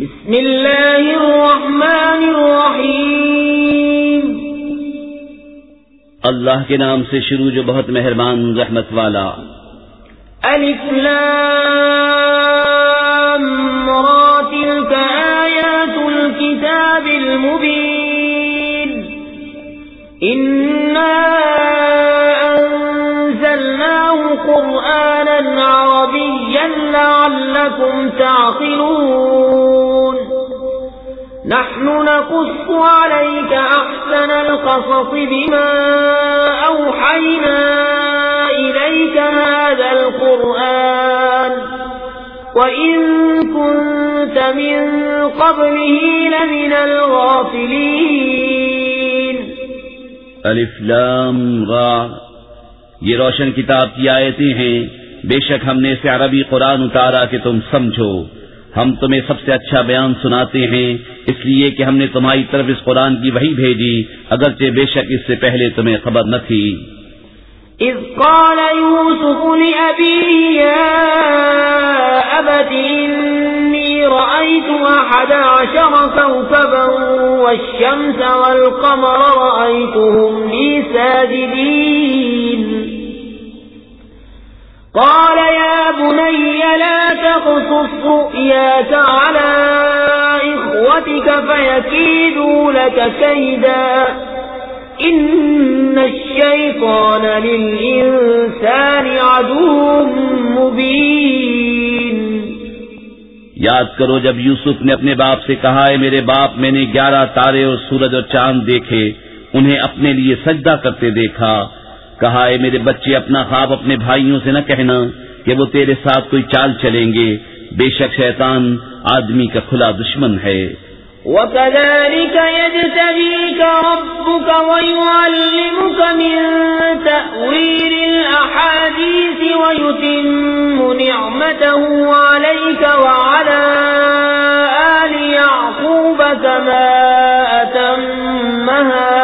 بسم اللہ الرحمن الرحیم اللہ کے نام سے شروع جو بہت مہربان رحمت والا۔ الف لام را تلك آیات الكتاب المبین انا انزلناه قرآنا عربيا لعلكم تعقلون. نحن نقص عليك أحسن القصص بما أوحينا إليك هذا القرآن وإن كنت من قبله لمن الغافلين. الف لام را. یہ روشن کتاب کی آیتیں ہیں. بے شک ہم نے اسے عربی قرآن اتارا کہ تم سمجھو. ہم تمہیں سب سے اچھا بیان سناتے ہیں، اس لیے کہ ہم نے تمہاری طرف اس قرآن کی وہی بھیجی، اگرچہ بے شک اس سے پہلے تمہیں خبر نہ تھی۔ إذ قال يوسف لأبيه يا أبت إني رأيت أحد عشر كوكبا والشمس والقمر رأيتهم لي ساجدين قال يا بني لا تقصص رؤياك على إخوتك فيكيدوا لك كيدا. إن الشيطان للإنسان عدو مبين. یاد کرو جب یوسف نے اپنے باپ سے کہا ہے میرے باپ، میں نے گیارہ تارے اور سورج اور چاند دیکھے، انہیں اپنے لیے سجدہ کرتے دیکھا۔ کہا ہے میرے بچے، اپنا خواب اپنے بھائیوں سے نہ کہنا کہ وہ تیرے ساتھ کوئی چال چلیں گے۔ بے شک شیطان آدمی کا کھلا دشمن ہے۔ وكذلك يجتبيك ربك ويعلمك من تأويل الأحاديث ويتم نعمته عليك وعلى آل يعقوب كما أتمها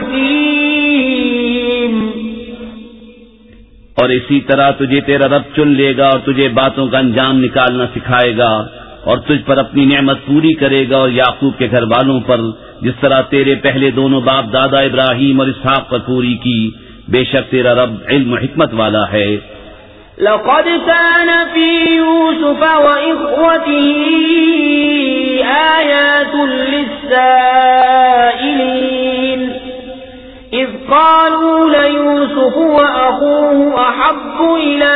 حكيم اور اسی طرح تجھے تیرا رب چن لے گا اور تجھے باتوں کا انجام نکالنا سکھائے گا اور تجھ پر اپنی نعمت پوری کرے گا اور یعقوب کے گھر والوں پر، جس طرح تیرے پہلے دونوں باپ دادا ابراہیم اور اسحاق پر پوری کی۔ بے شک تیرا رب علم و حکمت والا ہے۔ لقد كان في يوسف وإخوته آيات للسائلين إذ قالوا ليوسف وأخوه أحب إلى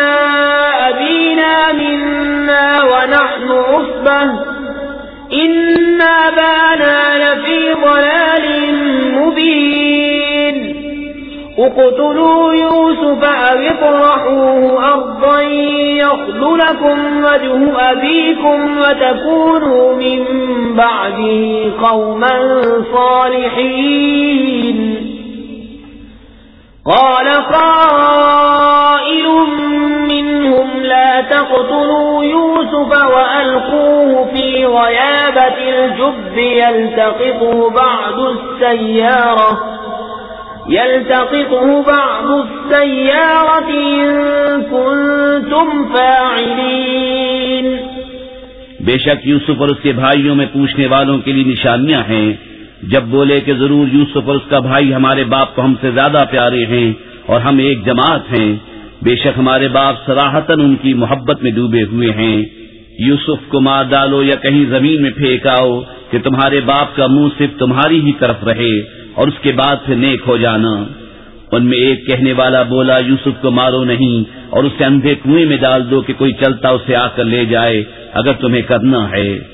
أبينا منا ونحن عصبة إن أبانا لفي ضلال مبين. اقتلوا يوسف أو اطرحوه أرضا يخل لكم وجه أبيكم وتكونوا من بعده قوما صالحين. قال قائل منهم لا تقتلوا يوسف وألقوه في غيابة الجب يلتقطه بعد السيارة يلتقطه بعض السيارة إن كنتم فاعلين بے شک یوسف اور اس کے بھائیوں میں پوچھنے والوں کے لیے نشانیاں ہیں۔ جب بولے کہ ضرور یوسف اور اس کا بھائی ہمارے باپ کو ہم سے زیادہ پیارے ہیں اور ہم ایک جماعت ہیں، بے شک ہمارے باپ سراہتن ان کی محبت میں ڈوبے ہوئے ہیں۔ یوسف کو مار ڈالو یا کہیں زمین میں پھینکاؤ کہ تمہارے باپ کا منہ صرف تمہاری ہی طرف رہے اور اس کے بعد پھر نیک ہو جانا۔ ان میں ایک کہنے والا بولا، یوسف کو مارو نہیں اور اسے اندھے کنویں میں ڈال دو کہ کوئی چلتا اسے آ کر لے جائے، اگر تمہیں کرنا ہے۔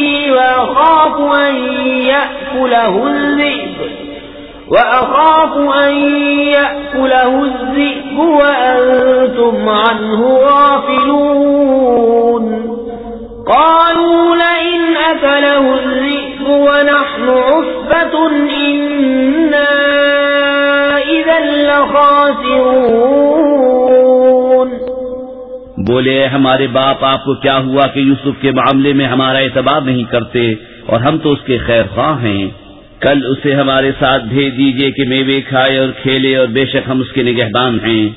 أن يأكله الذئب. وأخاف أن يأكله الذئب وأنتم عنه غافلون. قالوا لئن أكله الذئب ونحن عصبة إنا إذا لخاسرون. بولے ہمارے باپ، آپ کو کیا ہوا کہ یوسف کے معاملے میں ہمارا اعتبار نہیں کرتے اور ہم تو اس کے خیر خواہ ہیں؟ کل اسے ہمارے ساتھ بھیج دیجیے کہ میوے کھائے اور کھیلے اور بے شک ہم اس کے نگہبان ہیں۔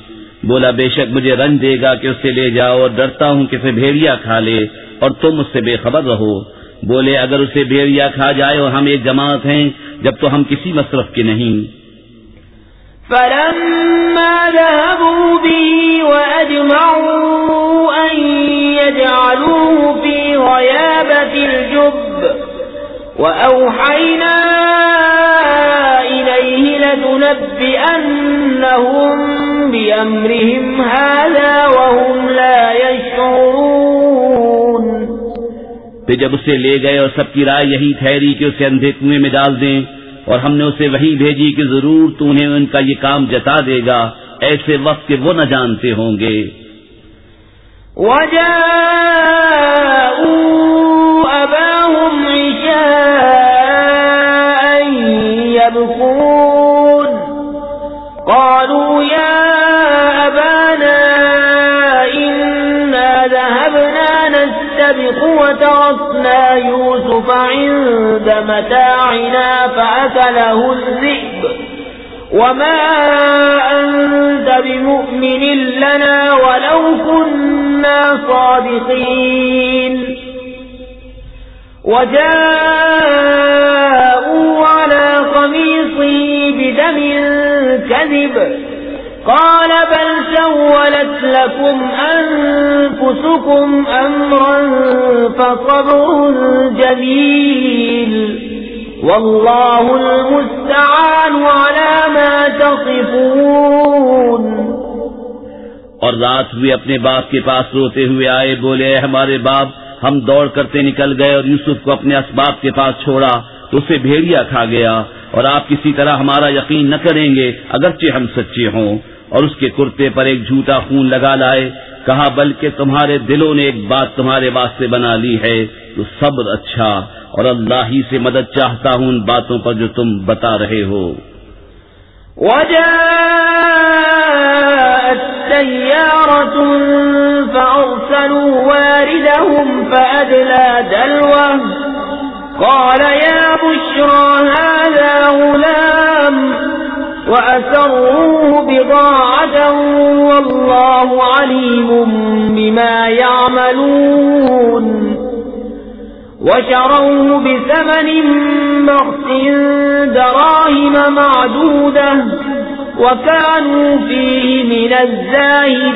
بولا، بے شک مجھے رنج دے گا کہ اسے لے جاؤ اور ڈرتا ہوں کہ اسے بھیڑیا کھا لے اور تم اس سے بے خبر رہو۔ بولے، اگر اسے بھیڑیا کھا جائے اور ہم ایک جماعت ہیں، جب تو ہم کسی مصرف کے نہیں۔ فلما ذهبوا به وأجمعوا أن يجعلوه في غيابة الجب وأوحينا إليه لتنبئنهم بأمرهم هذا وهم لا يشعرون پھر جب اسے لے گئے اور سب کی رائے یہی ٹھہری کہ اسے اندھے کنویں میں ڈال دیں اور ہم نے اسے وہی بھیجی کہ ضرور تو انہیں ان کا یہ کام جتا دے گا، ایسے وقت کے وہ نہ جانتے ہوں گے۔ أباهم عشاء يبكون۔ نستبق وتركنا يوسف عند متاعنا فأكله الذئب وما أنت بمؤمن لنا ولو كنا صادقين وجاءوا على قميصه بدم كذب قال بل سولت لكم أنفسكم أمرا فصبر جميل. والله المستعان على ما تصفون. اور رات ہوئے اپنے باپ کے پاس روتے ہوئے آئے، بولے، اے ہمارے باپ، ہم دوڑ کرتے نکل گئے اور یوسف کو اپنے اسباب کے پاس چھوڑا تو اسے بھیڑیا کھا گیا، اور آپ کسی طرح ہمارا یقین نہ کریں گے، اگرچہ ہم سچے ہوں۔ اور اس کے کرتے پر ایک جھوٹا خون لگا لائے، کہا، بلکہ تمہارے دلوں نے ایک بات تمہارے واسطے بنا لی ہے، تو صبر اچھا اور اللہ ہی سے مدد چاہتا ہوں ان باتوں پر جو تم بتا رہے ہو۔ وجاءت سيارة فأرسلوا واردهم فأدلى دلوه، قال، يا بشرى، هذا غلام وأسروه بضاعة والله عليم بما يعملون. وشروه بثمن بخس دراهم معدودة وكانوا فيه من الزاهدين.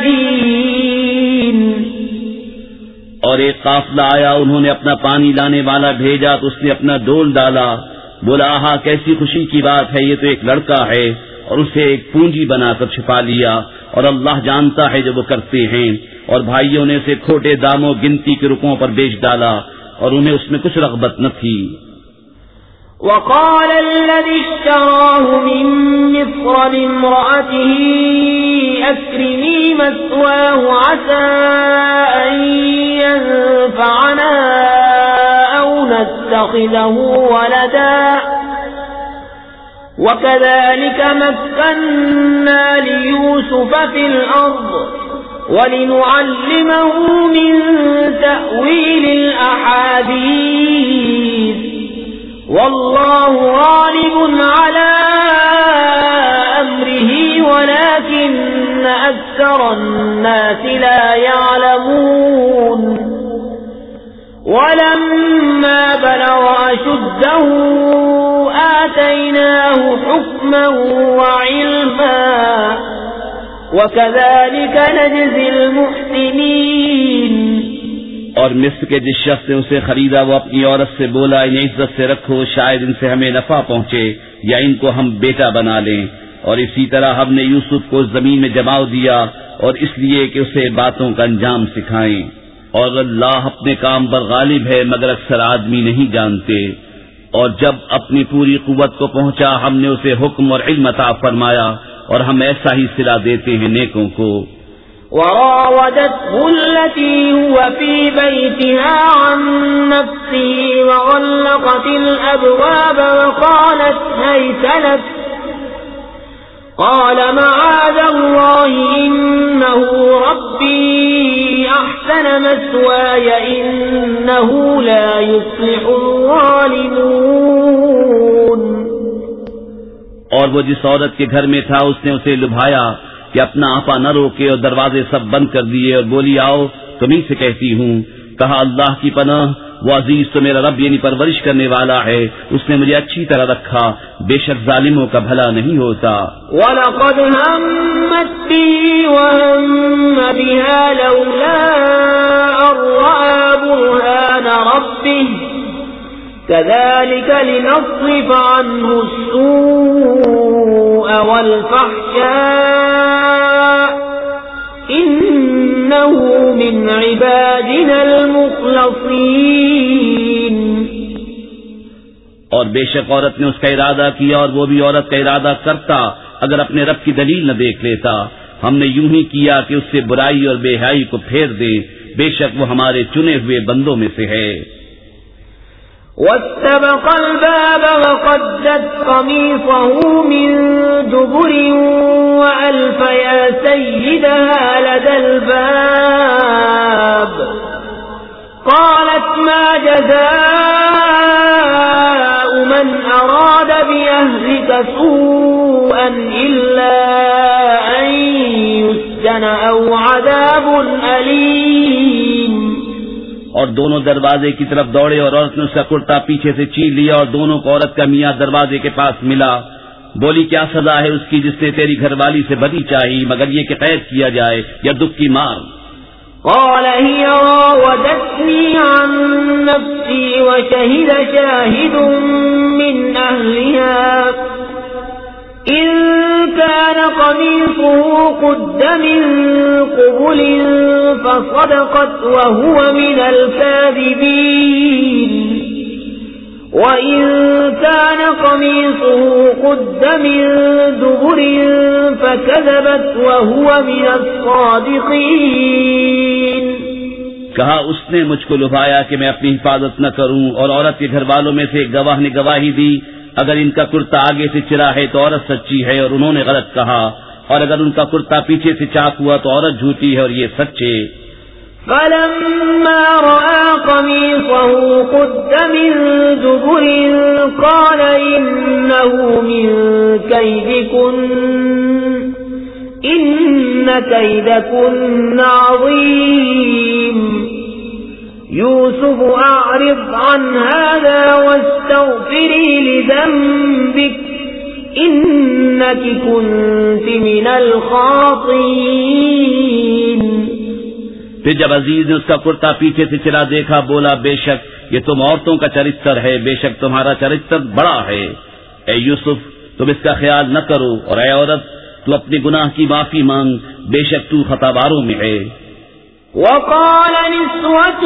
اور ایک قافلہ آیا، انہوں نے اپنا پانی لانے والا بھیجا، تو اس نے اپنا ڈول ڈالا۔ بولا، آہا، کیسی خوشی کی بات ہے، یہ تو ایک لڑکا ہے اور اسے ایک پونجی بنا کر چھپا لیا اور اللہ جانتا ہے جو وہ کرتے ہیں اور بھائیوں نے اسے کھوٹے داموں، گنتی کے رکوں پر بیچ ڈالا اور انہیں اس میں کچھ رغبت نہ تھی۔ وقال الذي اشتراه من مصر لامرأته، أكرمي مثواه، عسى أن ينفعنا. أو نتخذه ولدا. وكذلك مكنا ليوسف في الأرض ولنعلمه من تأويل الأحاديث. والله غالب على أمره، ولكن أكثر الناس لا يعلمون. ولما بلغ أشده آتيناه حكما وعلما وكذلك نجزي المحسنين. اور مصر کے جس شخص نے اسے خریدا وہ اپنی عورت سے بولا، انہیں عزت سے رکھو، شاید ان سے ہمیں نفع پہنچے یا ان کو ہم بیٹا بنا لیں۔ اور اسی طرح ہم نے یوسف کو زمین میں جماؤ دیا اور اس لیے کہ اسے باتوں کا انجام سکھائیں۔ اور اللہ اپنے کام پر غالب ہے مگر اکثر آدمی نہیں جانتے۔ اور جب اپنی پوری قوت کو پہنچا، ہم نے اسے حکم اور علم عطا فرمایا اور ہم ایسا ہی سلا دیتے ہیں نیکوں کو۔ وراودته التي هو في بيتها عن نفسه وغلقت الأبواب وقالت هيت لك قال معاذ الله إنه ربي أحسن مسواي إنه لا يصلح الظالمون. اور وہ جس عورت کے گھر میں تھا، اس نے اسے لبھایا کہ اپنا آپا نہ روکے اور دروازے سب بند کر دیے اور بولی، آؤ تمہیں سے کہتی ہوں، کہا، اللہ کی پناہ وہ عزیز تو میرا رب یعنی پرورش کرنے والا ہے، اس نے مجھے اچھی طرح رکھا، بے شک ظالموں کا بھلا نہیں ہوتا۔ وَلَقَدْ هَمَّتْ بِهِ وَهَمَّ بِهَا لَوْلَا أَرْوَى بُرْهَانَ رَبِّهِ، كذلك لنصرف عنه السوء والفحشاء إنه من عبادنا المخلصين. اور بے شک عورت نے اس کا ارادہ کیا اور وہ بھی عورت کا ارادہ کرتا، اگر اپنے رب کی دلیل نہ دیکھ لیتا۔ ہم نے یوں ہی کیا کہ اس سے برائی اور بے حیائی کو پھیر دیں۔ بے شک وہ ہمارے چنے ہوئے بندوں میں سے ہے۔ واستبق الباب وقدت قميصه من دبر وألف يا سيدها لدى الباب. قالت ما جزاء من أراد بأهلك سوءا إلا أن يسجن أو عذاب أليم. اور دونوں دروازے کی طرف دوڑے اور عورت نے اس کا کرتا پیچھے سے چیل لیا اور دونوں کو عورت کا میاں دروازے کے پاس ملا۔ بولی، کیا سزا ہے اس کی جس نے تیری گھر والی سے بدی چاہی، مگر یہ کہ قید کیا جائے یا دکھ کی مار؟ قال، هي راودتني عن نفسي وشهد شاهد من أهلها. قميصه قد من قبل فصدقت وهو من الكاذبين. وإن كان قميصه قد من دبر فكذبت وهو من الصادقين. کہا اس نے مجھ کو لبھایا کہ میں اپنی حفاظت نہ کروں اور عورت کے گھر والوں میں سے گواہ نے گواہی دی اگر ان کا کرتا آگے سے چرا ہے تو عورت سچی ہے اور انہوں نے غلط کہا اور اگر ان کا کرتا پیچھے سے چاک ہوا تو عورت جھوٹی ہے اور یہ سچے۔ فلما رأى قميصه قد من دبر قال إنه من كيدكن إن كيدكن عظيم يوسف، أعرض عن هذا واستغفري لذنبك، إنك كنت من الخاطئين. پھر جب عزیز نے اس کا کرتا پیچھے سے چلا دیکھا، بولا، بے شک یہ تم عورتوں کا چرستر ہے، بے شک تمہارا چرستر بڑا ہے۔ اے یوسف، تم اس کا خیال نہ کرو، اور اے عورت، تو اپنے گناہ کی معافی مانگ، بے شک تو خطاباروں میں ہے۔ وقال نسوة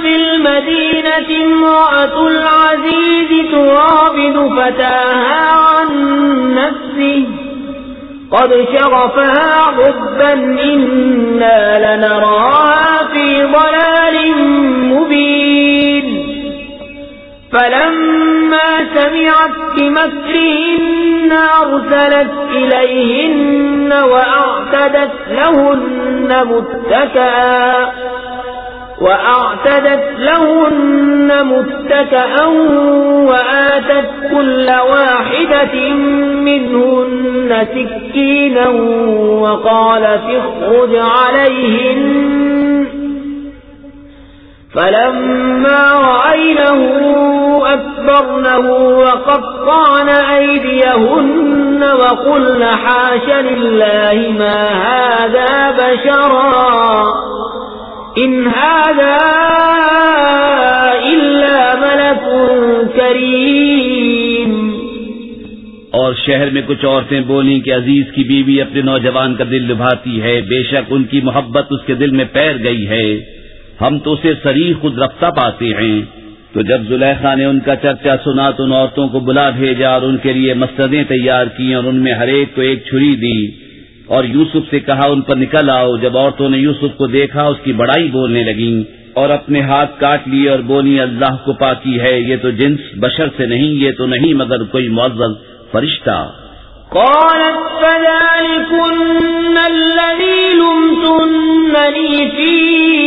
في المدينة امرأة العزيز توابد فتاها عن نفسه. قد شغفها حبا إنا لنراها في ضلال مبين. فلما سمعت بمكرهن أرسلت إليهن وأعتدت لهن متكئا وأعتدت لهن متكئا وآتت كل واحدة منهن سكينا وقالت اخرج عليهن. فلما رأينه أكبرنه وقطعن أيديهن وقلن حاش لله ما هذا بشرا. إن هذا إلا ملك كريم. اور شہر میں کچھ عورتیں بولیں کہ عزیز کی بیوی اپنے نوجوان کا دل لبھاتی ہے، بے شک ان کی محبت اس کے دل میں پیر گئی ہے۔ ہم تو اسے سری خود رفتہ پاتے ہیں۔ تو جب زلیخا نے ان کا چرچا سنا تو ان عورتوں کو بلا بھیجا اور ان کے لیے مسندیں تیار کی اور ان میں ہر ایک کو ایک چھری دی۔ اور یوسف سے کہا، ان پر نکل آؤ۔ جب عورتوں نے یوسف کو دیکھا، اس کی بڑائی بولنے لگی اور اپنے ہاتھ کاٹ لیے اور بولی، اللہ کو پاکی ہے، یہ تو جنس بشر سے نہیں، یہ تو نہیں مگر کوئی معذر فرشتہ۔ قالت فذلكن الذي لمتنني فيه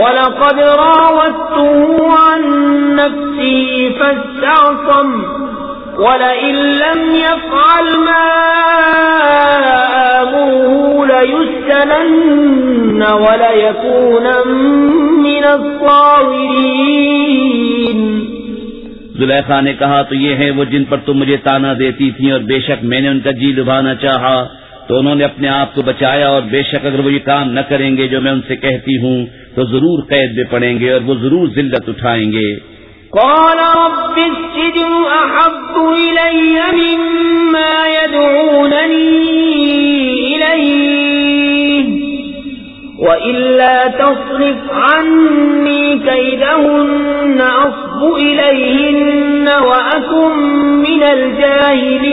ولقد راودته عن نفسي فاستعصم ولئن لم يفعل ما آمره ليسجنن وليكون من الصاغرين زلیخا نے کہا، تو یہ ہے وہ جن پر تم مجھے تانا دیتی تھی اور بے شک میں نے ان کا جی لبھانا چاہا۔ تو انہوں نے اپنے آپ کو بچایا اور بے شک اگر وہ یہ کام نہ کریں گے جو میں ان سے کہتی ہوں تو ضرور قید میں پڑیں گے اور وہ ضرور ذلت اٹھائیں گے۔ قال رب السجن أحب إلي مما يدعونني إليه وإلا تصرف عني كيدهن أصب إليهن وأكن من الجاهلين۔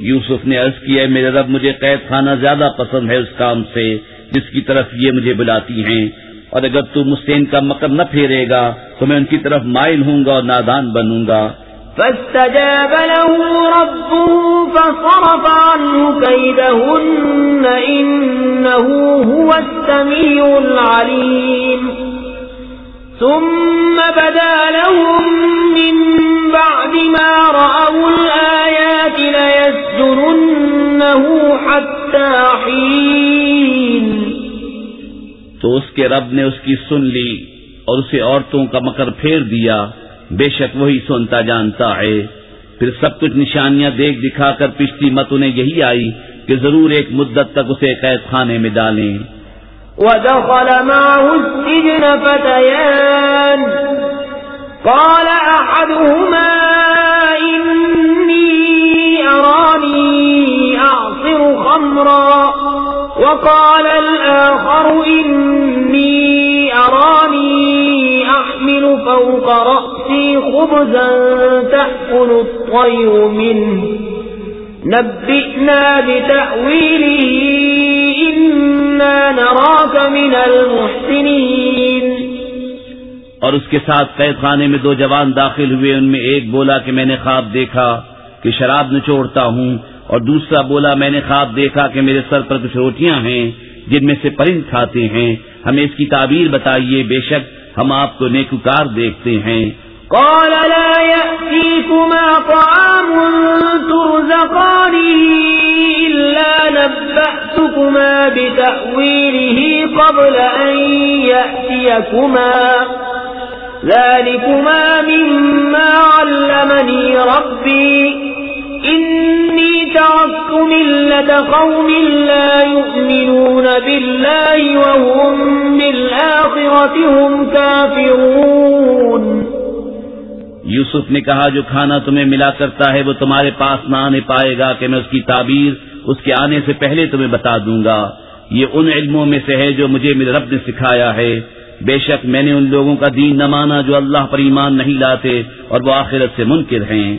یوسف نے عرض کیا میرے رب مجھے قید خانہ زیادہ پسند ہے اس کام سے۔ جس کی طرف یہ مجھے بلاتی ہیں۔ اور اگر تو مجھ سے ان کا مکر نہ پھیرے گا، تو میں ان کی طرف مائل ہوں گا اور نادان بنوں گا۔ فاستجاب له ربه فصرف عنه كيدهن إنه هو السميع العليم۔ ثم بدا لهم من بعد ما رأوا الآيات ليسجننه حتى حين تو اس کے رب نے اس کی سن لی اور اسے عورتوں کا مکر پھیر دیا۔ بے شک وہی سنتا جانتا ہے۔ پھر سب کچھ نشانیاں دیکھ دکھا کر پچھلی مت انہیں یہی آئی کہ ضرور ایک مدت تک اسے قید خانے میں ڈالیں۔ ودخل معه السجن فتيان۔ قال أحدهما إني أراني أعصر خمرا۔ وقال الآخر إني أراني أحمل فوق رأسي خبزا تأكل الطير منه. نبئنا بتأويله إنا نراك من المحسنين. اور اس کے ساتھ قید خانے میں دو جوان داخل ہوئے، ان میں ایک بولا کہ میں نے خواب دیکھا کہ شراب نچوڑتا ہوں اور دوسرا بولا، میں نے خواب دیکھا کہ میرے سر پر کچھ روٹیاں ہیں، جن میں سے پرند کھاتے ہیں۔ ہمیں اس کی تعبیر بتائیے، بے شک ہم آپ کو نیکوکار دیکھتے ہیں۔ قال، لا يأتيكما طعام ترزقانه إلا نبأتكما بتأويله قبل أن يأتيكما. ذلكما مما علمني ربي. إني تركت ملة قوم لا يؤمنون بالله وهم بالآخرة هم كافرون. یوسف نے کہا، جو کھانا تمہیں ملا کرتا ہے، وہ تمہارے پاس نہ آنے پائے گا کہ میں اس کی تعبیر، اس کے آنے سے پہلے تمہیں بتا دوں گا۔ یہ ان علموں میں سے ہے جو مجھے میرے رب نے سکھایا ہے۔ بے شک میں نے ان لوگوں کا دین نہ مانا جو اللہ پر ایمان نہیں لاتے اور وہ آخرت سے منکر ہیں۔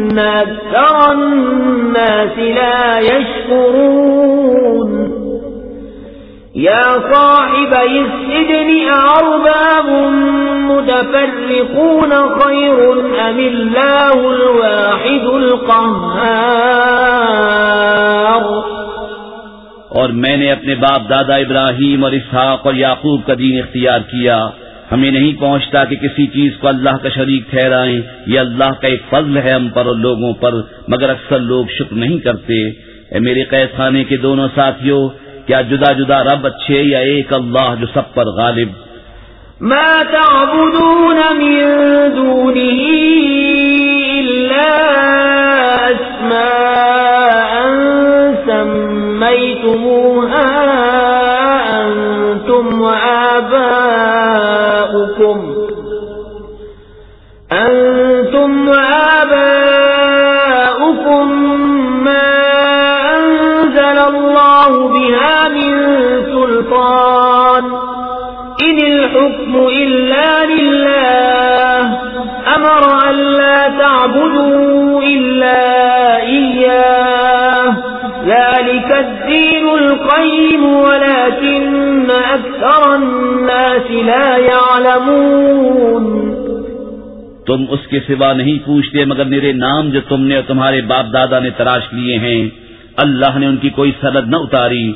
أكثر الناس لا يشكرون. يا صاحبي السجن أرباب متفرقون خير أم الله الواحد القهار؟ اور میں نے اپنے باپ دادا ابراہیم اور اسحاق اور یعقوب کا دین اختیار کیا۔ ہمیں نہیں پہنچتا کہ کسی چیز کو اللہ کا شریک ٹھہرائیں، یہ اللہ کا ایک فضل ہے ہم پر اور لوگوں پر، مگر اکثر لوگ شکر نہیں کرتے۔ اے میرے قید خانے کے دونوں ساتھیوں کیا جدا جدا رب اچھے یا ایک اللہ جو سب پر غالب؟ ما تعبدون من دونه إلا بها من سلطان. إن الحكم إلا لله. أمر أن لا تعبدوا إلا إياه. ذلك الدين القيم، ولكن أكثر الناس لا يعلمون. تم اس کے سوا نہیں پوچھتے مگر میرے نام جو تم نے اور تمہارے باپ دادا نے تراش لیے ہیں اللہ نے ان کی کوئی سند نہ اتاری،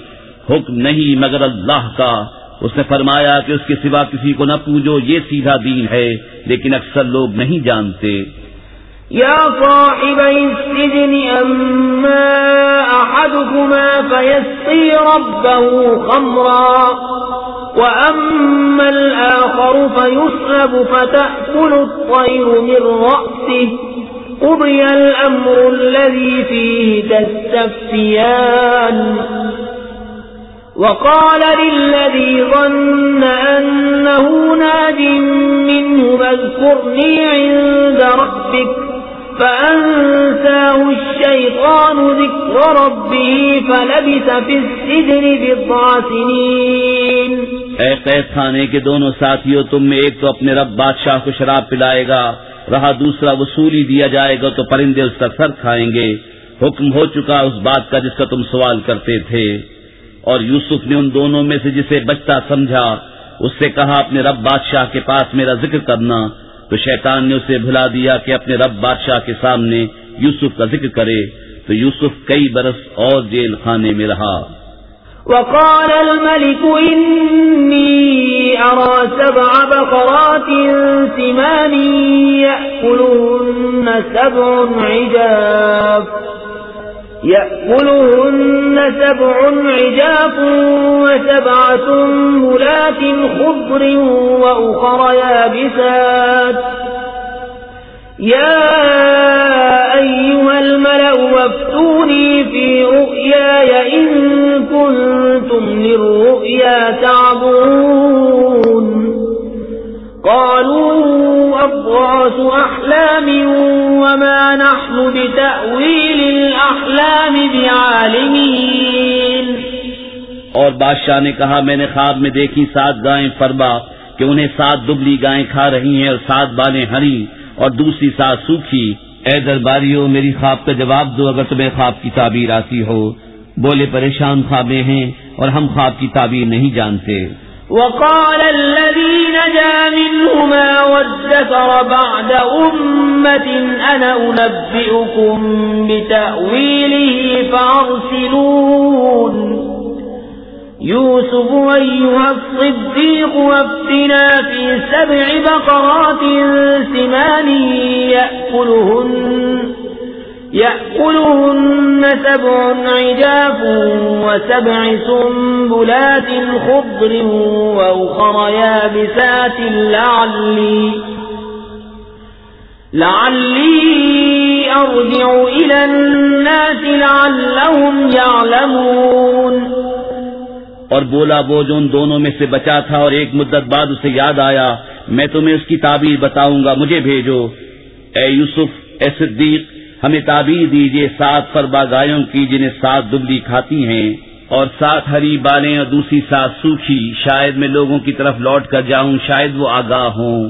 حکم نہیں مگر اللہ کا۔ اس نے فرمایا کہ اس کے سوا کسی کو نہ پوجو، یہ سیدھا دین ہے، لیکن اکثر لوگ نہیں جانتے۔ يا صاحبي السجن أما أحدكما فيسقي ربه خمرا وأما الآخر فيسلب فتأكل الطير من رأسه۔ قضي الأمر الذي فيه تستفتيان وقال للذي ظن أنه ناج منه فاذكرني عند ربك فأنساه الشيطان ذكر ربه فلبث في السجن بضع سنين اے قید خانے کے دونوں ساتھیوں، تم میں ایک تو اپنے رب بادشاہ کو شراب پلائے گا رہا دوسرا وصولی دیا جائے گا تو پرندے اس کا سر کھائیں گے۔ حکم ہو چکا اس بات کا جس کا تم سوال کرتے تھے۔ اور یوسف نے ان دونوں میں سے جسے بچتا سمجھا، اس سے کہا، اپنے رب بادشاہ کے پاس میرا ذکر کرنا۔ تو شیطان نے اسے بھلا دیا کہ اپنے رب بادشاہ کے سامنے یوسف کا ذکر کرے۔ تو یوسف کئی برس اور جیل خانے میں رہا۔ وقال الملك إني أرى سبع بقرات سمان يأكلهن سبع عجاف يأكلهن سبع عجاف وسبع سنبلات خضر وأخر يابسات يا أيها الملأ وافتوني في رؤياي إن كنتم للرؤيا تعبون قالوا أضغاث أحلام وما نحن بتأويل الأحلام بعالمين. اور بادشاہ نے کہا، میں نے خواب میں دیکھی سات گائیں فربا کہ انہیں سات دبلی گائیں کھا رہی ہیں اور سات بالیں ہری۔ اور دوسری سات سوکھی، اے درباریوں میری خواب کا جواب دو اگر تمہیں خواب کی تعبیر آتی ہو۔ بولے پریشان خوابیں ہیں اور ہم خواب کی تعبیر نہیں جانتے۔ وقال الذي نجا منهما وادكر بعد أمة أنا أنبئكم بتأويله فأرسلون. يوسف أيها الصديق وافتنا في سبع بقرات سمان يأكلهن يأكلهن سبع عجاف وسبع سنبلات خضر وأخر يابسات لعلي لعلي أرجع إلى الناس لعلهم يعلمون اور بولا وہ جو ان دونوں میں سے بچا تھا اور ایک مدت بعد اسے یاد آیا، میں تمہیں اس کی تعبیر بتاؤں گا، مجھے بھیجو۔ اے یوسف، اے صدیق، ہمیں تعبیر دیجیے سات فربا گایوں کی جنہیں سات دبلی کھاتی ہیں، اور سات ہری بالیں اور دوسری سات سوکھی، شاید میں لوگوں کی طرف لوٹ کر جاؤں، شاید وہ آگاہ ہوں۔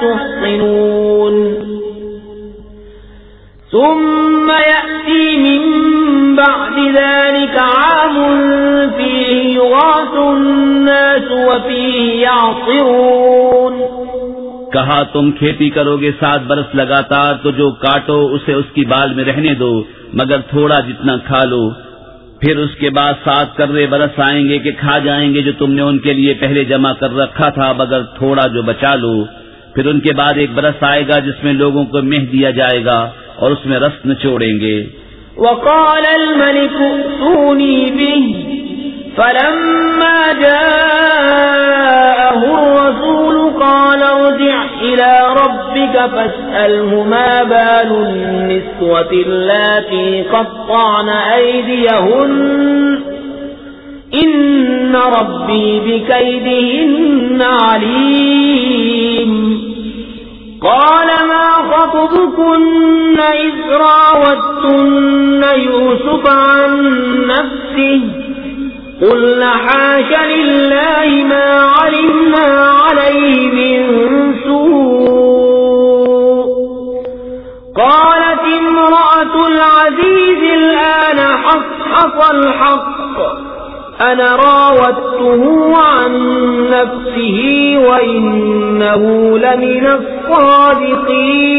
تحصنون ثم يأتي من بعد ذلك عام فيه يغاث الناس وفيه يعصرون کہا، تم کھیتی کرو گے، سات برس لگاتار تو جو کاٹو، اسے اس کی بال میں رہنے دو، مگر تھوڑا جتنا کھا لو۔ پھر اس کے بعد سات کرے برس آئیں گے کہ کھا جائیں گے جو تم نے ان کے لیے پہلے جمع کر رکھا تھا، مگر تھوڑا جو بچا لو۔ پھر ان کے بعد ایک برس آئے گا جس میں لوگوں کو مہ دیا جائے گا اور اس میں رس نچوڑیں گے۔ وقال الملك ائتوني به، فلما جاءه الرسول قال ارجع إلى ربك فاسأله ما بال النسوة التي قطعن أيديهن. إن ربي بكيدهن عليم. قال ما خطبكن إذ راوتن يوسف عن نفسه؟ قلنا حاش لله ما علمنا عليه من سوء. قالت امرأة العزيز الآن حصحص الحق. أنا راودته عن نفسه وإنه لمن الصادقين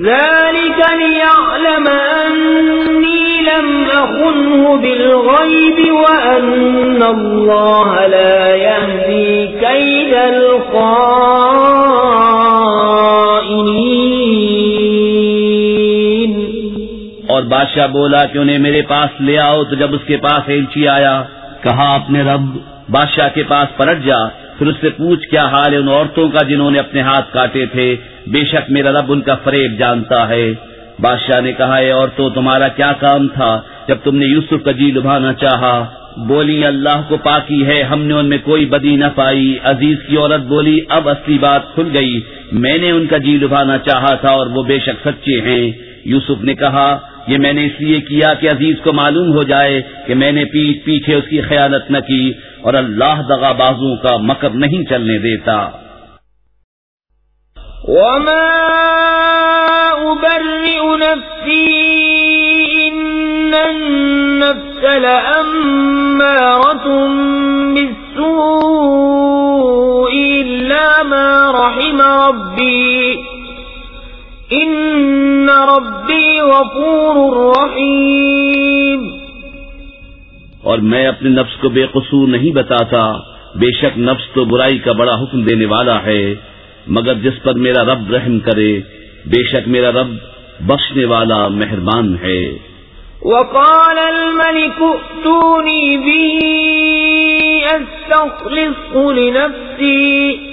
ذلك ليعلم أني لم أخنه بالغيب وأن الله لا يهدي كيد الخائنين بادشاہ بولا کہ انہیں میرے پاس لے آؤ؟ تو جب اس کے پاس ایلچی آیا، کہا، اپنے رب، بادشاہ کے پاس پلٹ جا، پھر اس سے پوچھ کیا حال ہے ان عورتوں کا جنہوں نے اپنے ہاتھ کاٹے تھے؟ بے شک میرا رب ان کا فریب جانتا ہے. بادشاہ نے کہا ہے عورتوں، تمہارا کیا کام تھا جب تم نے یوسف کا جی لبھانا چاہا؟ بولی، اللہ کو پاکی ہے، ہم نے ان میں کوئی بدی نہ پائی. عزیز کی عورت بولی، اب اصلی بات کھل گئی، میں نے ان کا جی لبھانا چاہا تھا اور وہ بے شک سچے ہیں. یوسف نے کہا یہ میں نے اس لیے کیا کہ عزیز کو معلوم ہو جائے کہ میں نے پیٹ پیچھے اس کی خیالت نہ کی اور اللہ دغا بازوں کا مکر نہیں چلنے دیتا۔ وما أبرئ نفسي إن النفس لأمارة بالسوء إلا ما رحم ربي ان ربی غفور رحیم اور میں اپنے نفس کو بے قصور نہیں بتاتا بے شک نفس تو برائی کا بڑا حکم دینے والا ہے مگر جس پر میرا رب رحم کرے بے شک میرا رب بخشنے والا مہربان ہے۔ وقال الملك ائتوني به استخلصه لنفسي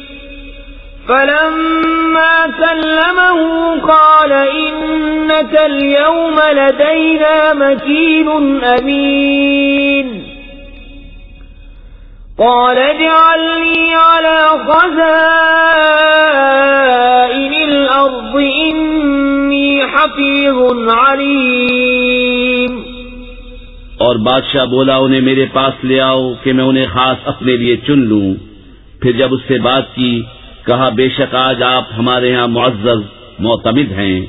فلما كلمه قال إنك اليوم لدينا مكين أمين. قال اجعلني على خزائن الأرض، إني حفيظ عليم. اور بادشاہ بولا، انہیں میرے پاس لے آؤ کہ میں انہیں خاص اپنے لیے چن لوں۔ پھر جب اس سے بات کی کہا، بے شک آج آپ ہمارے ہاں معزز، معتمد ہیں۔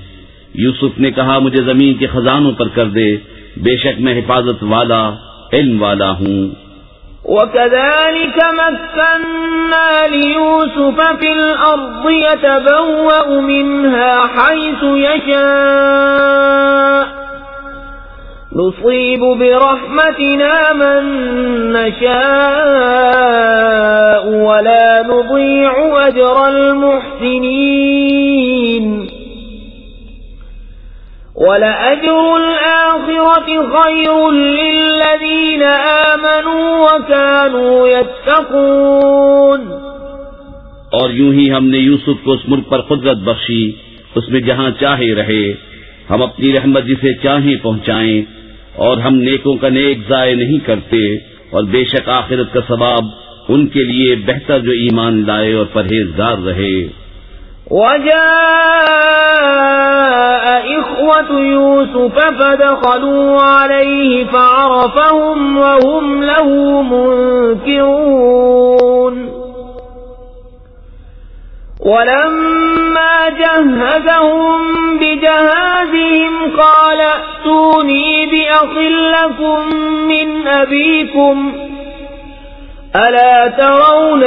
یوسف نے کہا، مجھے زمین کے خزانوں پر کر دے۔ بے شک میں حفاظت والا، علم والا ہوں۔ وكذلك مكنا ليوسف في الأرض يتبوأ منها حيث يشاء نصيب برحمتنا من نشاء ولا نضيع أجر المحسنين. ولأجر الآخرة خير للذين آمنوا وكانوا يتقون. اور یوں ہی ہم نے یوسف کو اس ملک پر قدرت بخشی، اس میں جہاں چاہے رہے، ہم اپنی رحمت جسے چاہیں پہنچائیں اور ہم نیکوں کا نیک ضائع نہیں کرتے اور بے شک آخرت کا ثواب ان کے لیے بہتر جو ایمان لائے اور پرہیزگار رہے۔ وجاء إخوة يوسف فدخلوا عليه فعرفهم وهم له منكرون. ولما جهزهم بجهازهم قال تأتوني بأخ لكم من أبيكم ألا ترون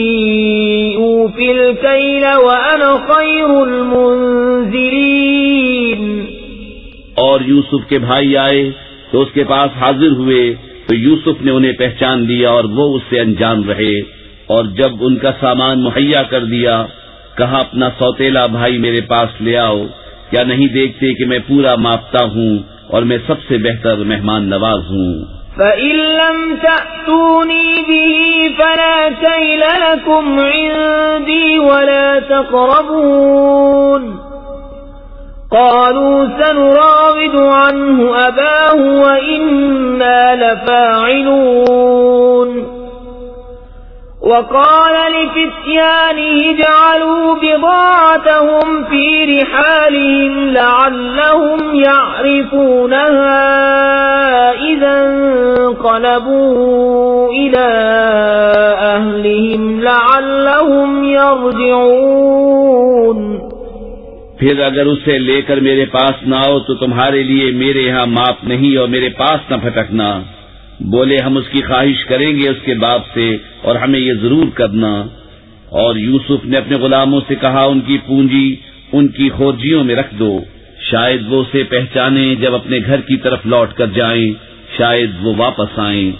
أني أوفي الكيل وأنا خير المنزلين اور یوسف کے بھائی آئے تو اس کے پاس حاضر ہوئے تو یوسف نے انہیں پہچان دیا اور وہ اس سے انجان رہے اور جب ان کا سامان مہیا کر دیا کہا اپنا سوتےلا بھائی میرے پاس لے آؤ؟ کیا نہیں دیکھتے کہ میں پورا ماپتا ہوں اور میں سب سے بہتر مہمان نواز ہوں؟ فَإِن لَّمْ تَأْتُونِي بِهِ فَلَا كَيْلَ لَكُمْ عِندِي وَلَا تَقْرَبُونَ قالوا سنراود عنه أباه وإنا لفاعلون وقال لفتيانه جعلوا بضاعتهم في رحالهم لعلهم يعرفونها إذا انقلبوا إلى أهلهم لعلهم يرجعون. پھر اگر اسے لے کر میرے پاس نہ آؤ تو تمہارے لیے میرے یہاں ماپ نہیں اور میرے پاس نہ پھٹکنا بولے ہم اس کی خواہش کریں گے اس کے باپ سے اور ہمیں یہ ضرور کرنا۔ اور یوسف نے اپنے غلاموں سے کہا، ان کی پونجی ان کی خورجیوں میں رکھ دو۔ شاید وہ اسے پہچانے جب اپنے گھر کی طرف لوٹ کر جائیں، شاید وہ واپس آئیں۔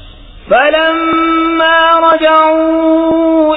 فلما رجعوا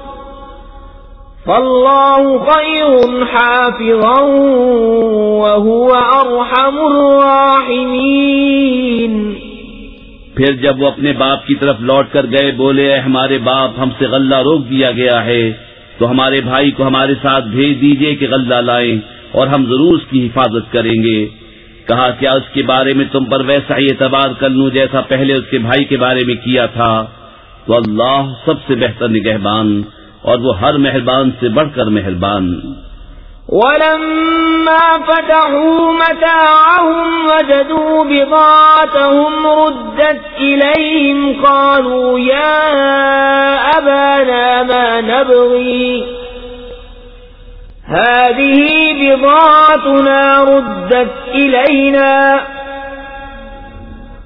فالله خير حافظا وهو أرحم الراحمين پھر جب وہ اپنے باپ کی طرف لوٹ کر گئے، بولے، اے ہمارے باپ، ہم سے غلہ روک دیا گیا ہے۔ تو ہمارے بھائی کو ہمارے ساتھ بھیج دیجیے کہ غلہ لائیں اور ہم ضرور اس کی حفاظت کریں گے۔ کہا، کیا اس کے بارے میں تم پر ویسا ہی اعتبار کر لوں جیسا پہلے اس کے بھائی کے بارے میں کیا تھا؟ تو اللہ سب سے بہتر نگہبان اور وہ ہر مہربان سے بڑھ کر مہربان۔ ولما فتحوا متاعهم وجدوا بضاعتهم ردت إليهم قالوا يا أبانا ما نبغي؟ هذه بضاعتنا ردت إلينا۔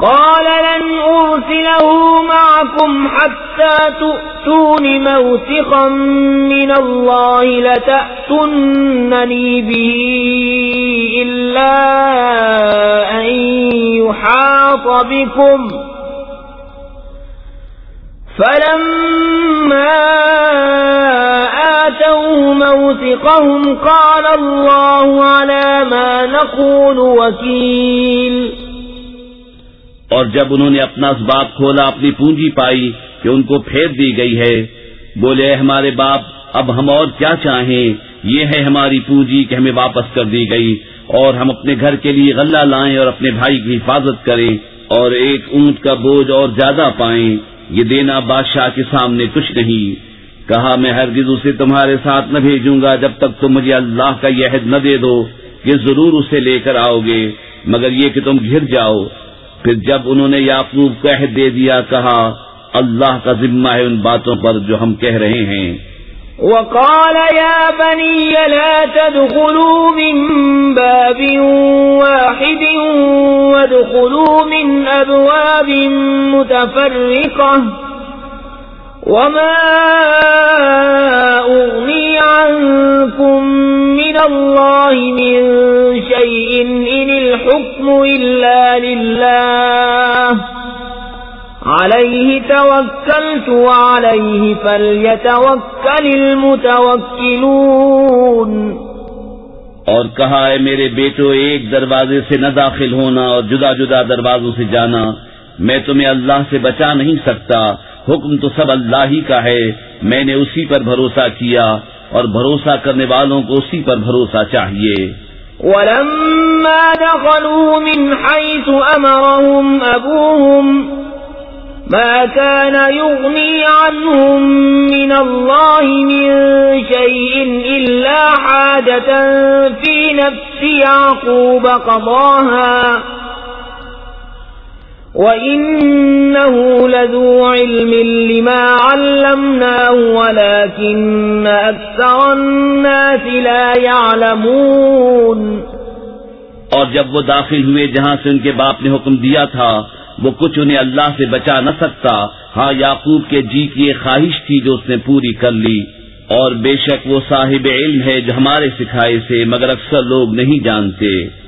قال لن أرسله معكم حتى تؤتون موثقا من الله لتأتنني به إلا أن يحاط بكم. فلما آتوا موثقهم قال الله على ما نقول وكيل. اور جب انہوں نے اپنا اسباب کھولا، اپنی پونجی پائی کہ ان کو پھیر دی گئی ہے، بولے ہمارے باپ، اب ہم اور کیا چاہیں؟ یہ ہے ہماری پونجی کہ ہمیں واپس کر دی گئی اور ہم اپنے گھر کے لیے غلہ لائیں اور اپنے بھائی کی حفاظت کریں اور ایک اونٹ کا بوجھ اور زیادہ پائیں۔ یہ دینا بادشاہ کے سامنے کچھ نہیں۔ کہا، میں ہرگز اسے تمہارے ساتھ نہ بھیجوں گا جب تک تم مجھے اللہ کا یہ عہد نہ دے دو کہ ضرور اسے لے کر آؤ گے۔ مگر یہ کہ تم گر جاؤ۔ پھر جب انہوں نے یعقوب کو عہد دے دیا، کہا، اللہ کا ذمہ ہے ان باتوں پر جو ہم کہہ رہے ہیں۔ وقال، يا بني، لا تدخلوا من باب واحد وادخلوا من أبواب متفرقة. وما أغني عنكم من الله من شيء إن الحكم إلا لله عليه توكلت وعليه فليتوكل المتوكلون اور کہا ہے میرے بیٹو، ایک دروازے سے نہ داخل ہونا اور جدا جدا دروازوں سے جانا، میں تمہیں اللہ سے بچا نہیں سکتا۔ حکم تو سب اللہ ہی کا ہے، میں نے اسی پر بھروسہ کیا اور بھروسہ کرنے والوں کو اسی پر بھروسہ چاہیے۔ ولما دخلوا من حيث أمرهم أبوهم ما كان يغني عنهم من الله من شيء إلا حاجة في نفس يعقوب قضاها وَإِنَّهُ لَذُو عِلْمٍ لِمَا عَلَّمْنَاهُ وَلَكِنَّ أَكْثَرَ النَّاسِ لَا يَعْلَمُونَ اور جب وہ داخل ہوئے جہاں سے ان کے باپ نے حکم دیا تھا، وہ کچھ انہیں اللہ سے بچا نہ سکتا۔ ہاں یعقوب کے جی کی ایک خواہش تھی جو اس نے پوری کر لی۔ اور بے شک وہ صاحب علم ہے جو ہمارے سکھائے سے، مگر اکثر لوگ نہیں جانتے۔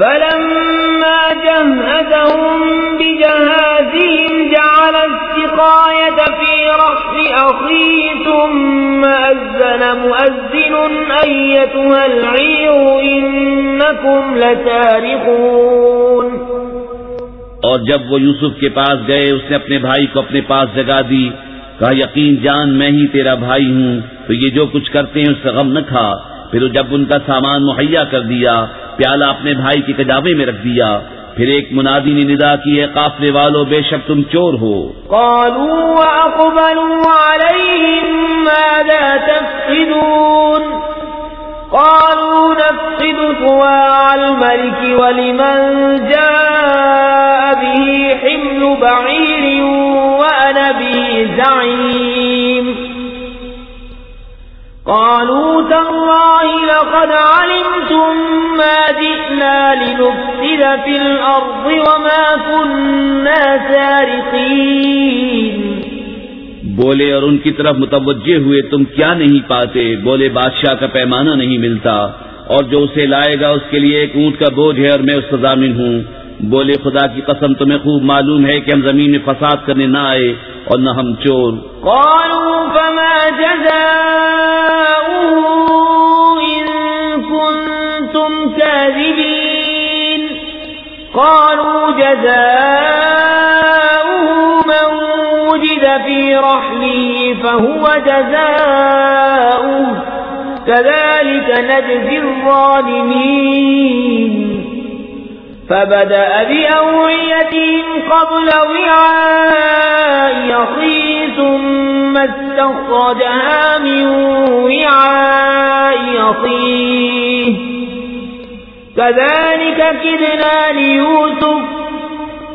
فلما جهزهم بجهازهم جعل السقاية في رحل أخيه ثم أذن مؤذن أيتها العير إنكم لتارخون اور جب وہ یوسف کے پاس گئے، اس نے اپنے بھائی کو اپنے پاس جگا دی، کہا، یقین جان، میں ہی تیرا بھائی ہوں۔ تو یہ جو کچھ کرتے ہیں، اس سے غم نہ کھا۔ پھر جب ان کا سامان مہیا کر دیا پیالہ اپنے بھائی کے کجاوے میں رکھ دیا۔ پھر ایک منادی نے ندا کی ہے، قافلے والوں بے شک تم چور ہو۔ قالوا وأقبلوا عليهم ماذا تفقدون؟ قالوا نفقد طواع الملك ولمن جاء به حمل بعير وأنا به زعيم۔ قالوا تالله لقد علمتم ما جئنا لنفسد في الأرض وما كنا سارقين. بولے اور ان کی طرف متوجہ ہوئے تم کیا نہیں پاتے؟ بولے بادشاہ کا پیمانہ نہیں ملتا اور جو اسے لائے گا اس کے لیے ایک اونٹ کا بوجھ ہے اور میں اس کا ضامن ہوں۔ بولے خدا کی قسم، تمہیں خوب معلوم ہے کہ ہم زمین میں فساد کرنے نہ آئے اور نہ ہم چور۔ قالوا فما كنتم كاذبين. قالوا جزاؤه من وجد في رحله فهو جزاؤه. كذلك نجزي الظالمين. فبدأ بأوعيتهم قبل وعاء يخيه ثم استخرجها من وعاء يخيه كذلك كدنا ليوسف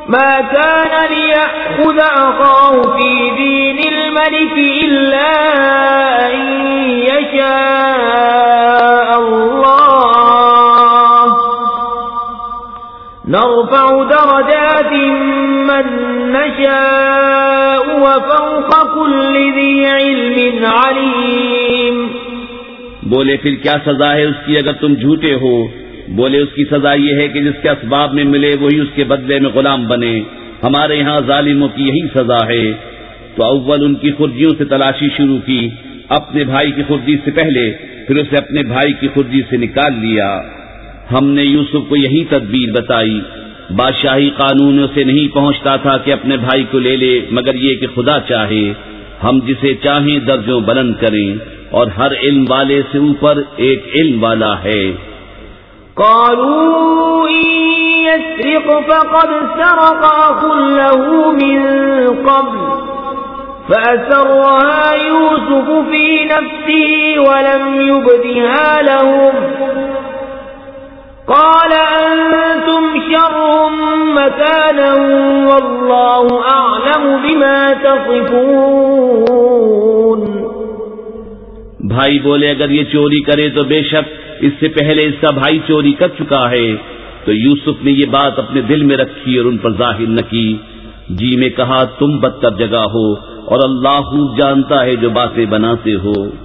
ما كان ليأخذ أخاه في دين الملك إلا أن يشاء. نرفع درجات من نشاء وفوق كل ذي علم عليم۔ بولے، پھر کیا سزا ہے اس کی اگر تم جھوٹے ہو؟ بولے، اس کی سزا یہ ہے کہ جس کے اسباب میں ملے وہی اس کے بدلے میں غلام بنے۔ ہمارے یہاں ظالموں کی یہی سزا ہے۔ تو اول ان کی خرجیوں سے تلاشی شروع کی، اپنے بھائی کی خرجی سے پہلے، پھر اسے اپنے بھائی کی خرجی سے نکال لیا۔ ہم نے یوسف کو یہی تدبیر بتائی۔ بادشاہی قانون سے نہیں پہنچتا تھا کہ اپنے بھائی کو لے لے، مگر یہ کہ خدا چاہے۔ ہم جسے چاہیں درجوں بلند کریں، اور ہر علم والے سے اوپر ایک علم والا ہے۔ قالوا إن يسرق فقد سرق له من قبل، فأسرها يوسف في نفسه ولم يبدها لهم۔ قال أنتم شر مكانا والله أعلم بما تصفون. بھائی بولے، اگر یہ چوری کرے تو بے شک اس سے پہلے اس کا بھائی چوری کر چکا ہے۔ تو یوسف نے یہ بات اپنے دل میں رکھی اور ان پر ظاہر نہ کی۔ جی میں کہا، تم بدتر جگہ ہو اور اللہ خوب جانتا ہے جو باتیں بناتے ہو۔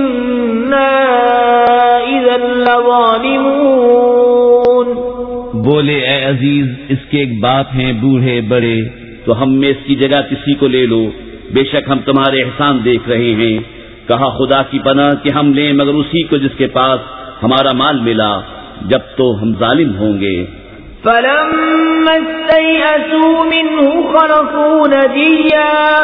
لظالمون. بولے اے عزیز اس کے ایک باپ ہیں بوڑھے بڑے تو ہم میں اس کی جگہ کسی کو لے لو۔ بے شک ہم تمہارے احسان دیکھ رہے ہیں۔ کہا خدا کی پناہ کہ ہم لیں مگر اسی کو جس کے پاس ہمارا مال ملا جب تو ہم ظالم ہوں گے۔ فلما استيئسوا منه خلصوا نجيا۔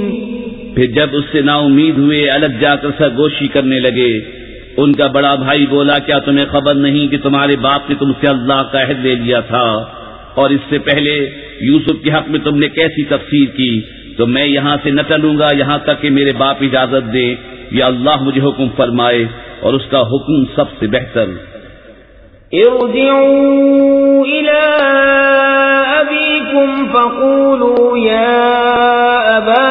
پھر جب اس سے نا امید ہوئے الگ جا کر سرگوشی کرنے لگے۔ ان کا بڑا بھائی بولا، کیا تمہیں خبر نہیں کہ تمہارے باپ نے تم سے اللہ کا عہد لے لیا تھا؟ اور اس سے پہلے یوسف کے حق میں تم نے کیسی تفسیر کی؟ تو میں یہاں سے نہ ٹلوں گا، یہاں تک کہ میرے باپ اجازت دے یا اللہ مجھے حکم فرمائے اور اس کا حکم سب سے بہتر۔ ارجعوا إلى أبيكم فقولوا يا أبانا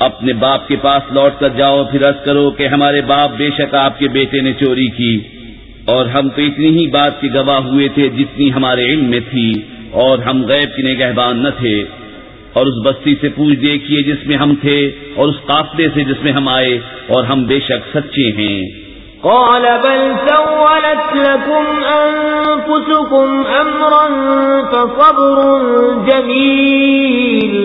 اپنے باپ کے پاس لوٹ کر جاؤ، پھر عرض کرو کہ ہمارے باپ بے شک آپ کے بیٹے نے چوری کی۔ اور ہم تو اتنی ہی بات کے گواہ ہوئے تھے جتنی ہمارے علم میں تھی، اور ہم غیب کی نگہبان نہ تھے۔ اور اس بستی سے پوچھ دیکھیے جس میں ہم تھے، اور اس قافلے سے جس میں ہم آئے، اور ہم بے شک سچے ہیں۔ قال بل سولت لكم أنفسكم أمرا فصبر جميل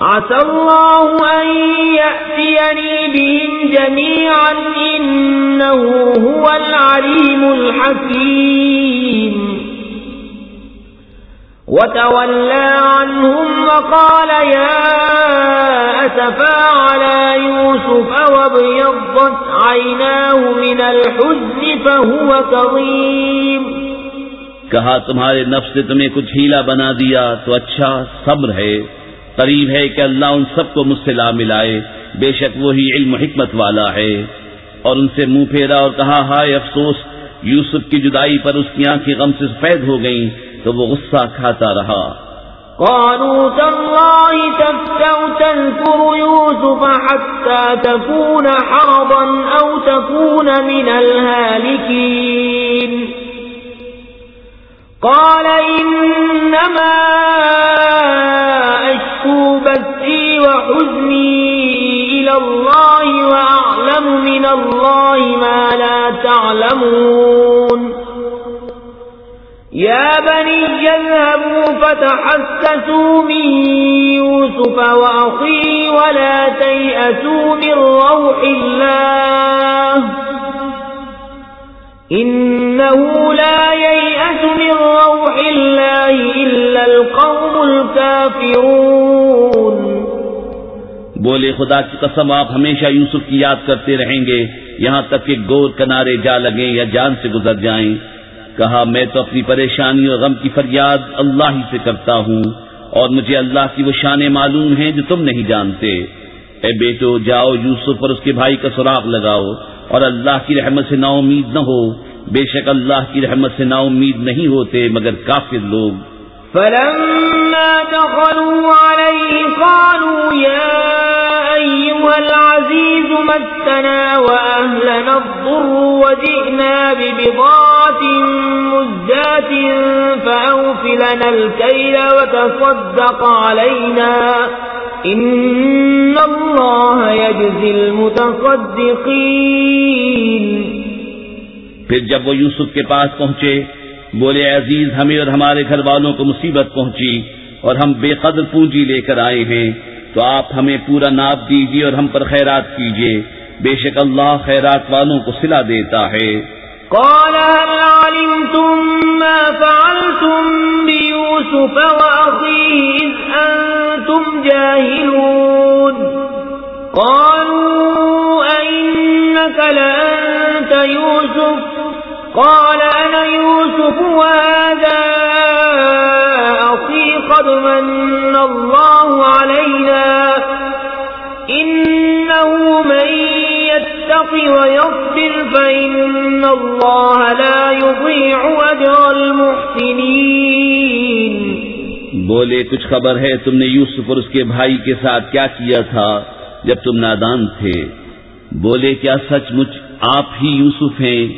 عسى الله أن يأتيني بهم جميعا إنه هو العليم الحكيم. وتولى عنهم وقال يا على يوسف وابيضت عيناه من الحزن فهو كظيم. کہا تمہارے نفس نے تمہیں کچھ ہیلا بنا دیا تو اچھا صبر ہے۔ قریب ہے کہ اللہ ان سب کو مجھ سے لا ملائے، بے شک وہی علم حکمت والا ہے۔ اور ان سے منہ پھیرا اور کہا، ہائے افسوس، یوسف کی جدائی پر اس کی آنکھیں غم سے سفید ہو گئیں تو وہ غصہ کھاتا رہا۔ قالوا تالله تفتأ تذكر يوسف حتى تكون حرضا أو تكون من الهالكين۔ قال، إنما تعلمون يا بني اذهبوا فتحسسوا من يوسف وأخيه ولا تيأسوا من روح الله. إنه لا ييأس من روح الله إلا القوم الكافرون. بولے خدا کی قسم، آپ ہمیشہ یوسف کی یاد کرتے رہیں گے، یہاں تک کہ گور کنارے جا لگیں یا جان سے گزر جائیں۔ کہا، میں تو اپنی پریشانی اور غم کی فریاد اللہ ہی سے کرتا ہوں، اور مجھے اللہ کی وہ شانیں معلوم ہیں جو تم نہیں جانتے۔ اے بیٹو، جاؤ یوسف اور اس کے بھائی کا سراغ لگاؤ، اور اللہ کی رحمت سے نا امید نہ ہو۔ بے شک اللہ کی رحمت سے نا امید نہیں ہوتے، مگر کافر لوگ۔ فلما دخلوا عليه قالوا يا متنا وأهلنا الضر وجئنا ببضاعة مزجاة فأوفلنا الكيل وتصدق علينا إن الله يجزي المتصدقين پھر جب وہ یوسف کے پاس پہنچے، بولے، عزیز، ہمیں اور ہمارے گھر والوں کو مصیبت پہنچی اور ہم بے قدر پونجی لے کر آئے ہیں۔ تو آپ ہمیں پورا ناپ دیجیے اور ہم پر خیرات کیجیے بے شک اللہ خیرات والوں کو سلا دیتا ہے۔ قال هل علمتم ما فعلتم بيوسف وأخيه إذ أنتم جاهلون؟ قالوا أئنك لأنت يوسف؟ قال أنا يوسف، وهذا أخي قد من الله علينا إنه من يتق ويصبر فإن الله لا يضيع أجر المحسنين بولے کچھ خبر ہے تم نے یوسف اور اس کے بھائی کے ساتھ کیا کیا تھا جب تم نادان تھے؟ بولے، کیا سچ مچ آپ ہی یوسف ہیں؟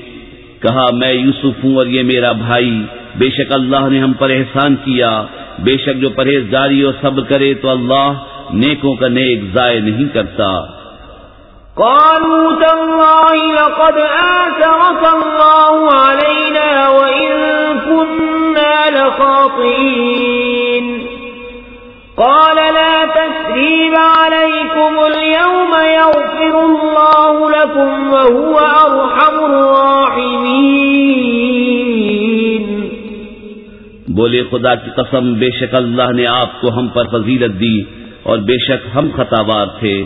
کہا، میں یوسف ہوں اور یہ میرا بھائی۔ بے شک اللہ نے ہم پر احسان کیا۔ بے شک جو پرہیزگاری اور صبر کرے تو اللہ نیکوں کا نیک ضائع نہیں کرتا۔ قالوا تالله لقد آثرك الله علينا وإن كنا لخاطئين۔ قال لا تسريب عليكم اليوم يغفر الله لكم وهو أرحم الراحمين۔ بولے خدا کی قسم، بے شک اللہ نے آپ کو ہم پر فضیلت دی اور بے شک ہم خطاوار تھے۔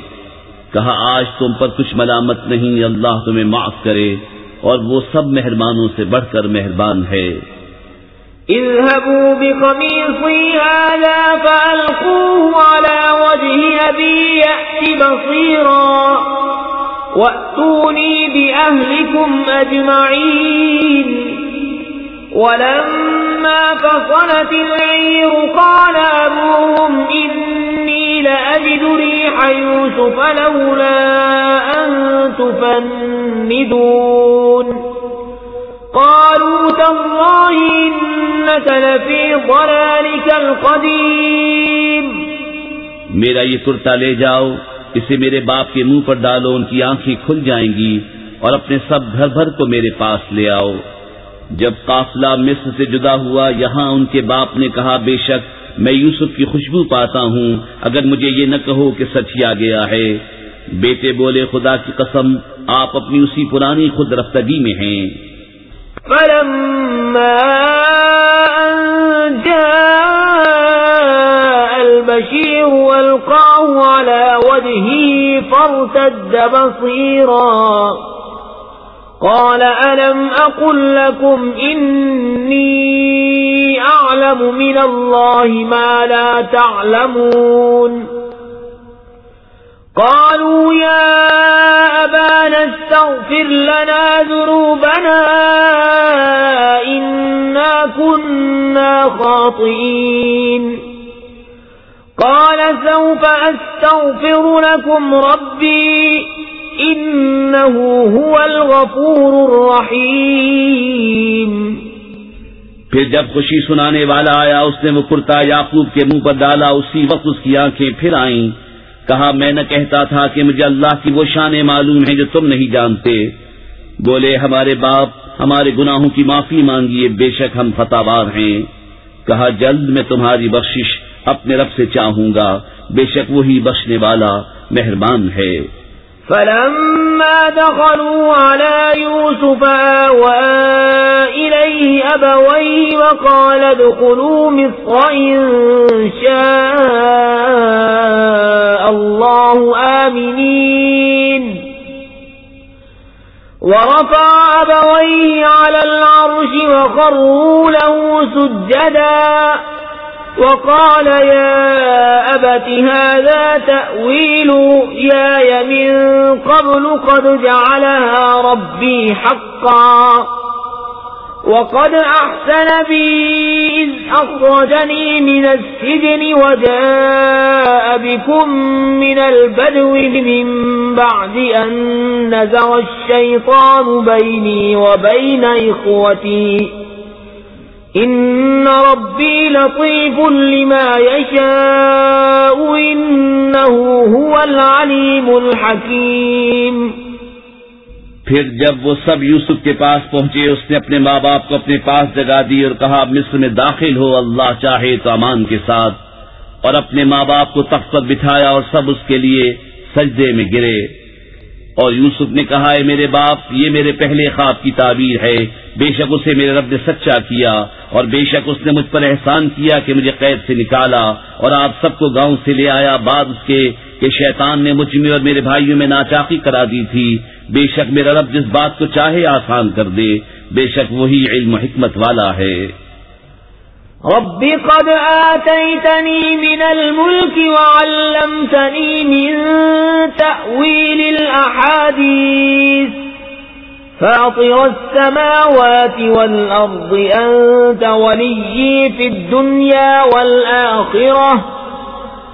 کہا، آج تم پر کچھ ملامت نہیں، اللہ تمہیں معاف کرے اور وہ سب مہربانوں سے بڑھ کر مہربان ہے۔ اذهبوا بقميصي هذا فألقوه على وجه أبي يأت بصيرا وأتوني بأهلكم أجمعين. ولما فصلت العير قال أبوهم إني لأجد ريح يوسف لولا أن تفندون قالوا تالله إنك لفي ضلالك القديم میرا یہ کرتا لے جاؤ، اسے میرے باپ کے منہ پر ڈالو، ان کی آنکھیں کھل جائیں گی اور اپنے سب گھر بھر کو میرے پاس لے آؤ۔ جب قافلہ مصر سے جدا ہوا، یہاں ان کے باپ نے کہا، بے شک میں یوسف کی خوشبو پاتا ہوں، اگر مجھے یہ نہ کہو کہ سچ ہی آ گیا ہے۔ بیٹے بولے، خدا کی قسم، آپ اپنی اسی پرانی خود رفتگی میں ہیں۔ فلما أن جاء البشير والقاه على وجهه فارتد بصيرا قال ألم أقل لكم إني أعلم من الله ما لا تعلمون قالوا يا أبانا استغفر لنا ذنوبنا إنا كنا خاطئين قال سوف أستغفر لكم ربي إنه هو الغفور الرحيم. پھر جب خوشی سنانے والا آیا، اس نے وہ کرتا یعقوب کے منہ پر ڈالا، اسی وقت اس کی آنکھیں پھر آئیں۔ کہا، میں نہ کہتا تھا کہ مجھے اللہ کی وہ شانیں معلوم ہیں جو تم نہیں جانتے۔ بولے، ہمارے باپ ہمارے گناہوں کی معافی مانگیے، بے شک ہم فتاوار ہیں۔ کہا، جلد میں تمہاری بخشش اپنے رب سے چاہوں گا۔ بے شک وہی بخشنے والا مہربان ہے۔ فلما دخلوا على يوسف آوى إليه أبويه وقال ادخلوا مصر إن شاء الله آمنين. ورفع أبويه على العرش وخروا له سجدا. وقال يا أبت هذا تأويل يا من قبل قد جعلها ربي حقا وقد أحسن بي إذ أخرجني من السجن وجاء بكم من البدو من بعد أن نزغ الشيطان بيني وبين إخوتي إن ربي لطيف لما يشاء إنه هو العليم الحكيم پھر جب وہ سب یوسف کے پاس پہنچے، اس نے اپنے ماں باپ کو اپنے پاس جگا دی اور کہا مصر میں داخل ہو، اللہ چاہے تو امان کے ساتھ۔ اور اپنے ماں باپ کو تخت پر بٹھایا اور سب اس کے لیے سجدے میں گرے۔ اور یوسف نے کہا ہے میرے باپ، یہ میرے پہلے خواب کی تعبیر ہے۔ بے شک اسے میرے رب نے سچا کیا اور بے شک اس نے مجھ پر احسان کیا کہ مجھے قید سے نکالا اور آپ سب کو گاؤں سے لے آیا بعد اس کے کہ شیطان نے مجھ میں اور میرے بھائیوں میں ناچاقی کرا دی تھی۔ بے شک میرا رب جس بات کو چاہے آسان کر دے۔ بے شک وہی علم حکمت والا ہے۔ رب قد آتيتني من الملك وعلمتني من تأويل الأحاديث۔ فاطر السماوات والأرض، أنت ولي في الدنيا والآخرة.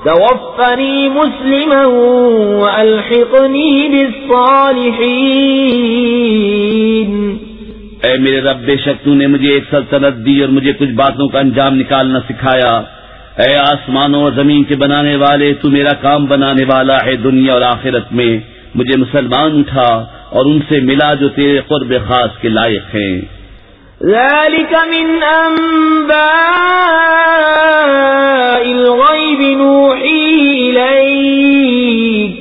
توفني مسلما وألحقني بالصالحين. اے میرے رب، بے شک تو نے مجھے ایک سلطنت دی اور مجھے کچھ باتوں کا انجام نکالنا سکھایا۔ اے آسمانوں اور زمین کے بنانے والے، تو میرا کام بنانے والا ہے دنیا اور آخرت میں۔ مجھے مسلمان اٹھا۔ اور ان سے ملا جو تیرے قرب خاص کے لائق ہیں۔ ذلك من أنباء الغيب نوحيه إليك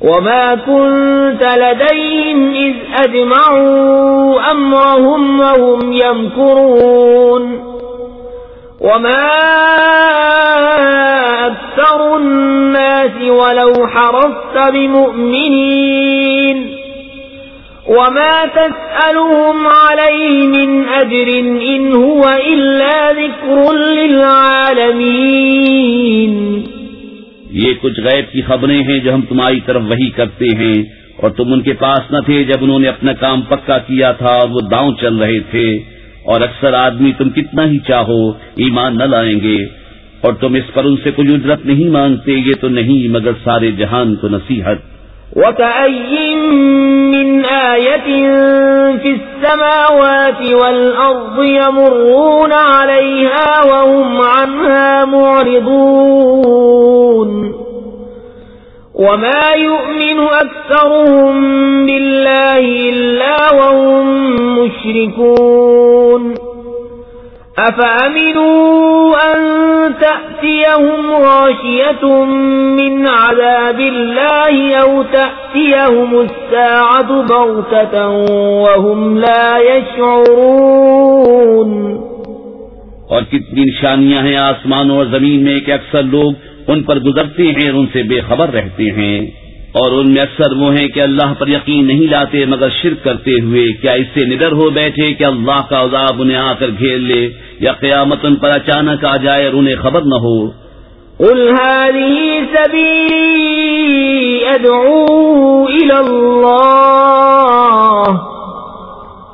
وما كنت لديهم إذ أجمعوا أمرهم وهم يمكرون وما أكثر الناس ولو حرصت بمؤمنين وما تسألهم عليه من أجر إن هو إلا ذكر للعالمين یہ کچھ غیب کی خبریں ہیں جو ہم تمہاری طرف وہی کرتے ہیں اور تم ان کے پاس نہ تھے جب انہوں نے اپنا کام پکا کیا تھا اور وہ داؤں چل رہے تھے۔ اور اکثر آدمی تم کتنا ہی چاہو ایمان نہ لائیں گے، اور تم اس پر ان سے کوئی اجرت نہیں مانگتے، یہ تو نہیں، مگر سارے جہان کو نصیحت۔ من آية في السماوات والأرض يمرون عليها وهم عنها معرضون وما يؤمن أكثرهم بالله إلا وهم مشركون أفأمنوا أن تأتيهم غاشية من عذاب الله أو تأتيهم الساعة بغتة وهم لا يشعرون اور کتنی نشانیاں ہیں آسمانوں اور زمین میں کہ اکثر لوگ ان پر گزرتے ہیں اور ان سے بے خبر رہتے ہیں اور ان میں اکثر وہ ہیں کہ اللہ پر یقین نہیں لاتے مگر شرک کرتے ہوئے، کیا اس سے نڈر ہو بیٹھے کہ اللہ کا عذاب انہیں آ کر گھیر لے یا قیامت ان پر اچانک آ جائے اور انہیں خبر نہ ہو؟ قل هذه سبيلي أدعو إلى الله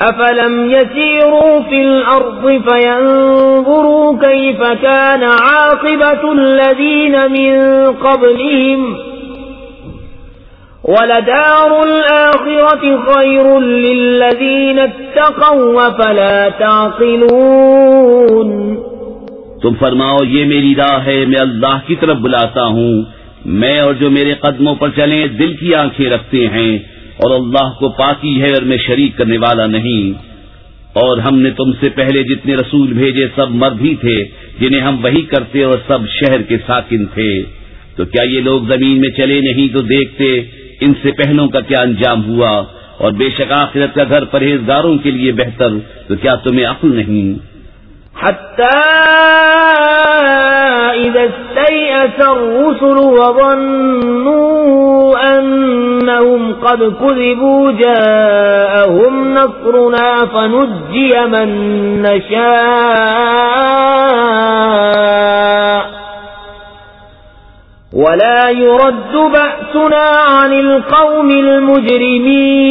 أفلم يسيروا في الأرض فينظروا كيف كان عاقبة الذين من قبلهم ولدار الآخرة خير للذين اتقوا فلا تعقلون تم فرماؤ، یہ میری راہ ہے، میں اللہ کی طرف بلاتا ہوں۔ میں اور جو میرے قدموں پر چلیں، دل کی آنکھیں رکھتے ہیں۔ اور اللہ کو پاکی ہے اور میں شریک کرنے والا نہیں۔ اور ہم نے تم سے پہلے جتنے رسول بھیجے سب مرد ہی تھے، جنہیں ہم وہی کرتے اور سب شہر کے ساکن تھے۔ تو کیا یہ لوگ زمین میں چلے نہیں تو دیکھتے ان سے پہلوں کا کیا انجام ہوا؟ اور بے شک آخرت کا گھر پرہیزگاروں کے لیے بہتر، تو کیا تمہیں عقل نہیں؟ إذا استيأس الرسل وظنوا أنهم قد كذبوا جاءهم نصرنا فنجي من نشاء ولا يرد بأس وبعثنا عن القوم المجرمين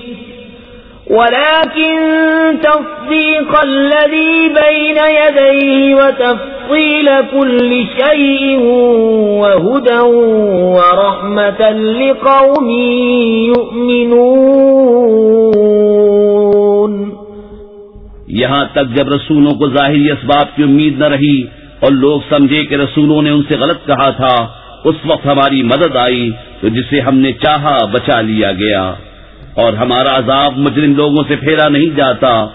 ولكن تصديق الذي بين يديه وتفصيل كل شيء وهدى ورحمة لقوم يؤمنون یہاں تک جب رسولوں کو ظاہری اسباب کی امید نہ رہی اور لوگ سمجھے کہ رسولوں نے ان سے غلط کہا تھا، اس وقت ہماری مدد آئی تو جسے ہم نے چاہا بچا لیا گیا۔ اور ہمارا عذاب مجرم لوگوں سے پھیرا نہیں جاتا۔